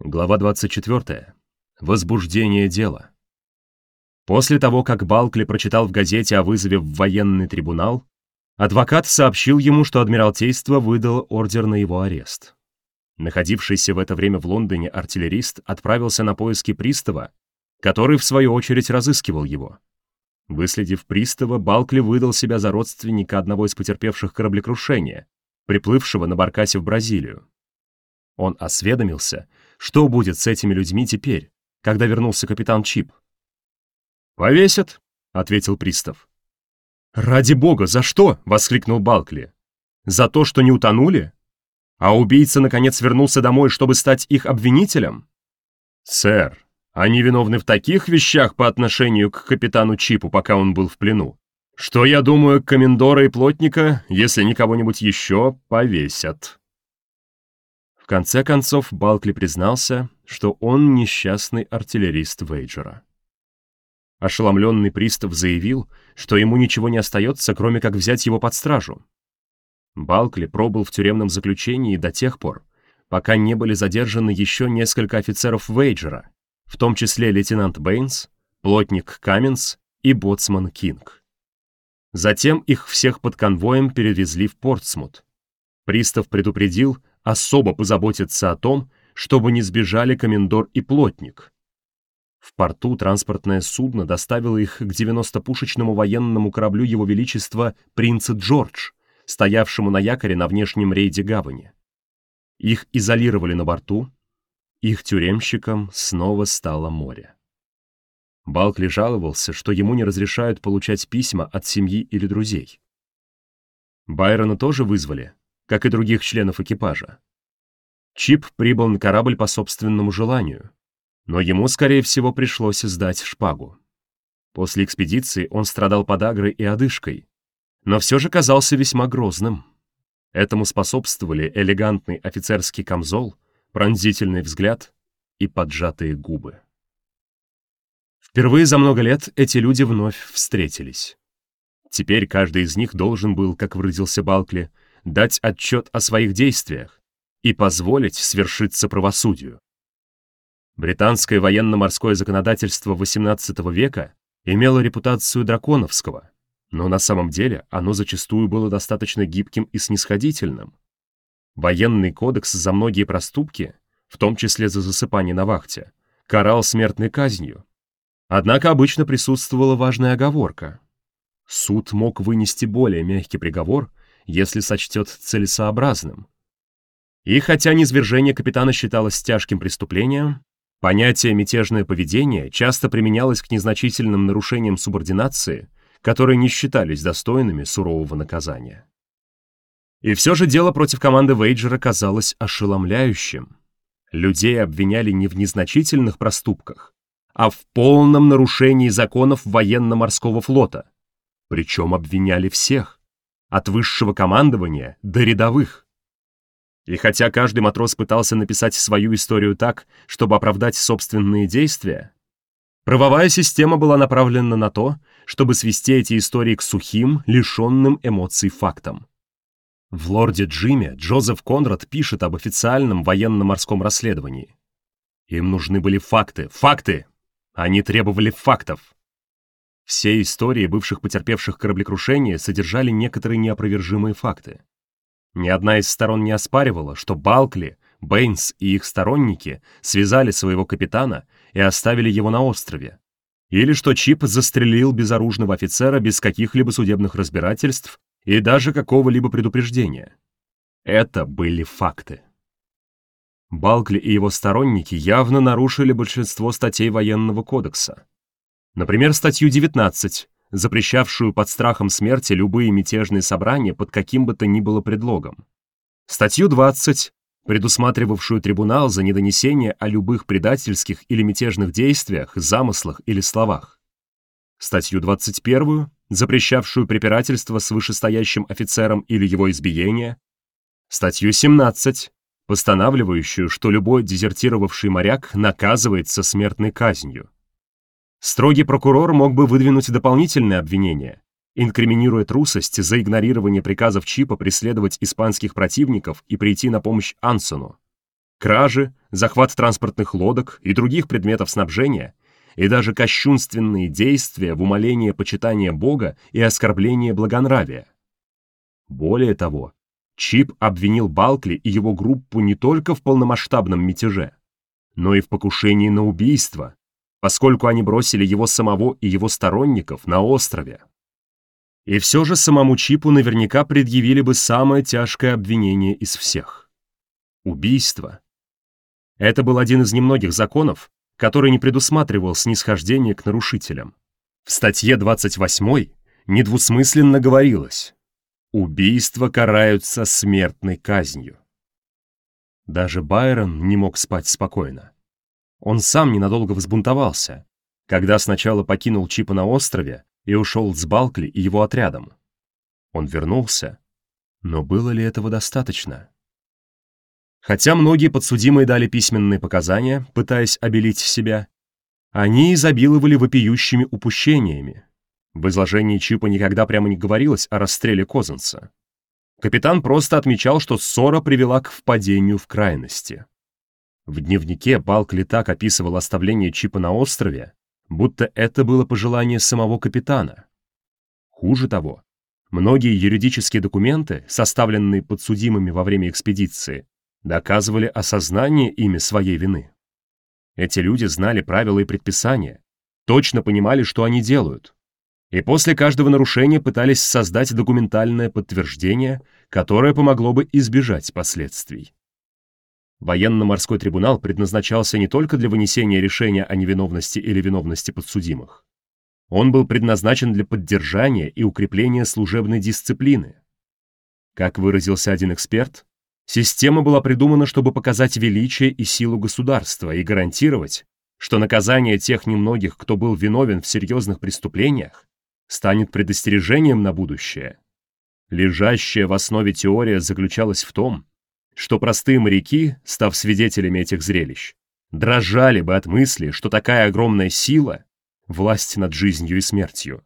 Глава 24. Возбуждение дела. После того, как Балкли прочитал в газете о вызове в военный трибунал, адвокат сообщил ему, что Адмиралтейство выдало ордер на его арест. Находившийся в это время в Лондоне артиллерист отправился на поиски пристава, который, в свою очередь, разыскивал его. Выследив пристава, Балкли выдал себя за родственника одного из потерпевших кораблекрушения, приплывшего на баркасе в Бразилию. Он осведомился, что будет с этими людьми теперь, когда вернулся капитан Чип. «Повесят», — ответил пристав. «Ради бога, за что?» — воскликнул Балкли. «За то, что не утонули? А убийца, наконец, вернулся домой, чтобы стать их обвинителем?» «Сэр, они виновны в таких вещах по отношению к капитану Чипу, пока он был в плену, что, я думаю, комендора и плотника, если не кого-нибудь еще, повесят» конце концов, Балкли признался, что он несчастный артиллерист Вейджера. Ошеломленный пристав заявил, что ему ничего не остается, кроме как взять его под стражу. Балкли пробыл в тюремном заключении до тех пор, пока не были задержаны еще несколько офицеров Вейджера, в том числе лейтенант Бэйнс, плотник Каменс и боцман Кинг. Затем их всех под конвоем перевезли в Портсмут. Пристав предупредил, особо позаботиться о том, чтобы не сбежали комендор и плотник. В порту транспортное судно доставило их к 90-пушечному военному кораблю Его Величества «Принца Джордж», стоявшему на якоре на внешнем рейде гавани. Их изолировали на борту, их тюремщикам снова стало море. Балкли жаловался, что ему не разрешают получать письма от семьи или друзей. Байрона тоже вызвали, как и других членов экипажа. Чип прибыл на корабль по собственному желанию, но ему, скорее всего, пришлось сдать шпагу. После экспедиции он страдал подагрой и одышкой, но все же казался весьма грозным. Этому способствовали элегантный офицерский камзол, пронзительный взгляд и поджатые губы. Впервые за много лет эти люди вновь встретились. Теперь каждый из них должен был, как выразился Балкли, дать отчет о своих действиях и позволить свершиться правосудию. Британское военно-морское законодательство XVIII века имело репутацию драконовского, но на самом деле оно зачастую было достаточно гибким и снисходительным. Военный кодекс за многие проступки, в том числе за засыпание на вахте, карал смертной казнью. Однако обычно присутствовала важная оговорка. Суд мог вынести более мягкий приговор, если сочтет целесообразным. И хотя низвержение капитана считалось тяжким преступлением, понятие «мятежное поведение» часто применялось к незначительным нарушениям субординации, которые не считались достойными сурового наказания. И все же дело против команды Вейджера казалось ошеломляющим. Людей обвиняли не в незначительных проступках, а в полном нарушении законов военно-морского флота. Причем обвиняли всех от высшего командования до рядовых. И хотя каждый матрос пытался написать свою историю так, чтобы оправдать собственные действия, правовая система была направлена на то, чтобы свести эти истории к сухим, лишенным эмоций фактам. В «Лорде Джиме» Джозеф Конрад пишет об официальном военно-морском расследовании. Им нужны были факты, факты! Они требовали фактов. Все истории бывших потерпевших кораблекрушение содержали некоторые неопровержимые факты. Ни одна из сторон не оспаривала, что Балкли, Бэйнс и их сторонники связали своего капитана и оставили его на острове, или что Чип застрелил безоружного офицера без каких-либо судебных разбирательств и даже какого-либо предупреждения. Это были факты. Балкли и его сторонники явно нарушили большинство статей военного кодекса. Например, статью 19, запрещавшую под страхом смерти любые мятежные собрания под каким бы то ни было предлогом. Статью 20, предусматривавшую трибунал за недонесение о любых предательских или мятежных действиях, замыслах или словах. Статью 21, запрещавшую препирательство с вышестоящим офицером или его избиение. Статью 17, постанавливающую, что любой дезертировавший моряк наказывается смертной казнью. Строгий прокурор мог бы выдвинуть дополнительные обвинения, инкриминируя трусость за игнорирование приказов Чипа преследовать испанских противников и прийти на помощь Ансону. Кражи, захват транспортных лодок и других предметов снабжения и даже кощунственные действия в умолении почитания Бога и оскорбление благонравия. Более того, Чип обвинил Балкли и его группу не только в полномасштабном мятеже, но и в покушении на убийство, поскольку они бросили его самого и его сторонников на острове. И все же самому Чипу наверняка предъявили бы самое тяжкое обвинение из всех. Убийство. Это был один из немногих законов, который не предусматривал снисхождение к нарушителям. В статье 28 недвусмысленно говорилось «Убийства караются смертной казнью». Даже Байрон не мог спать спокойно. Он сам ненадолго взбунтовался, когда сначала покинул Чипа на острове и ушел с Балкли и его отрядом. Он вернулся, но было ли этого достаточно? Хотя многие подсудимые дали письменные показания, пытаясь обелить себя, они изобиловали вопиющими упущениями. В изложении Чипа никогда прямо не говорилось о расстреле Козанца. Капитан просто отмечал, что ссора привела к впадению в крайности. В дневнике Балкли так описывал оставление Чипа на острове, будто это было пожелание самого капитана. Хуже того, многие юридические документы, составленные подсудимыми во время экспедиции, доказывали осознание ими своей вины. Эти люди знали правила и предписания, точно понимали, что они делают, и после каждого нарушения пытались создать документальное подтверждение, которое помогло бы избежать последствий. Военно-морской трибунал предназначался не только для вынесения решения о невиновности или виновности подсудимых. Он был предназначен для поддержания и укрепления служебной дисциплины. Как выразился один эксперт, система была придумана, чтобы показать величие и силу государства и гарантировать, что наказание тех немногих, кто был виновен в серьезных преступлениях, станет предостережением на будущее. Лежащая в основе теория заключалась в том, что простые моряки, став свидетелями этих зрелищ, дрожали бы от мысли, что такая огромная сила — власть над жизнью и смертью.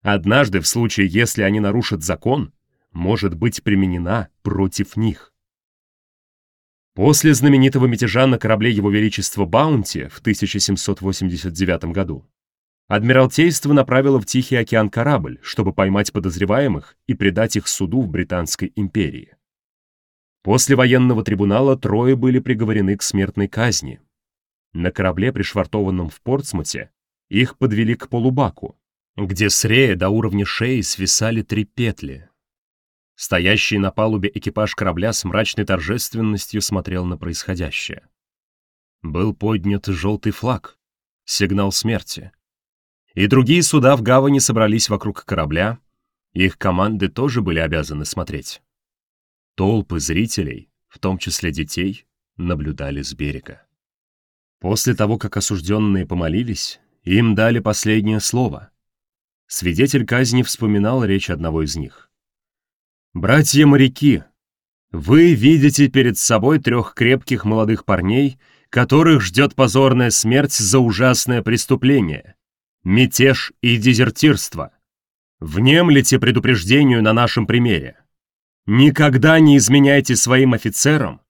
Однажды, в случае, если они нарушат закон, может быть применена против них. После знаменитого мятежа на корабле Его Величества Баунти в 1789 году Адмиралтейство направило в Тихий океан корабль, чтобы поймать подозреваемых и предать их суду в Британской империи. После военного трибунала трое были приговорены к смертной казни. На корабле, пришвартованном в Портсмуте, их подвели к полубаку, где с рея до уровня шеи свисали три петли. Стоящий на палубе экипаж корабля с мрачной торжественностью смотрел на происходящее. Был поднят желтый флаг, сигнал смерти. И другие суда в гавани собрались вокруг корабля, их команды тоже были обязаны смотреть. Толпы зрителей, в том числе детей, наблюдали с берега. После того, как осужденные помолились, им дали последнее слово. Свидетель казни вспоминал речь одного из них. «Братья-моряки, вы видите перед собой трех крепких молодых парней, которых ждет позорная смерть за ужасное преступление, мятеж и дезертирство. Внемлите предупреждению на нашем примере. Никогда не изменяйте своим офицерам,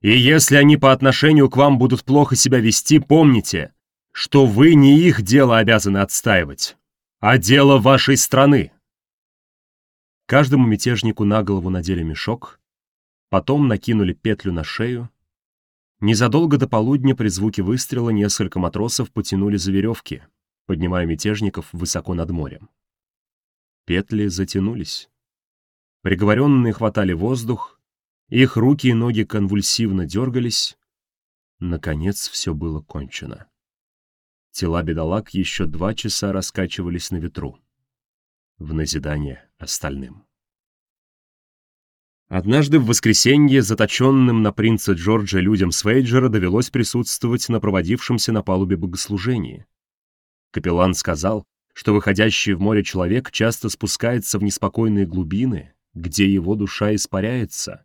и если они по отношению к вам будут плохо себя вести, помните, что вы не их дело обязаны отстаивать, а дело вашей страны. Каждому мятежнику на голову надели мешок, потом накинули петлю на шею. Незадолго до полудня при звуке выстрела несколько матросов потянули за веревки, поднимая мятежников высоко над морем. Петли затянулись. Приговоренные хватали воздух, их руки и ноги конвульсивно дергались. Наконец все было кончено. Тела бедолаг еще два часа раскачивались на ветру. В назидание остальным. Однажды в воскресенье заточенным на принца Джорджа людям Свейджера довелось присутствовать на проводившемся на палубе богослужении. Капеллан сказал, что выходящий в море человек часто спускается в неспокойные глубины где его душа испаряется.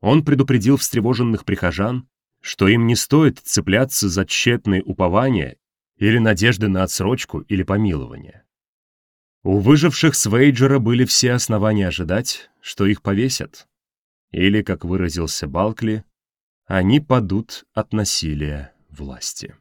Он предупредил встревоженных прихожан, что им не стоит цепляться за тщетные упования или надежды на отсрочку или помилование. У выживших с Вейджера были все основания ожидать, что их повесят, или, как выразился Балкли, они падут от насилия власти.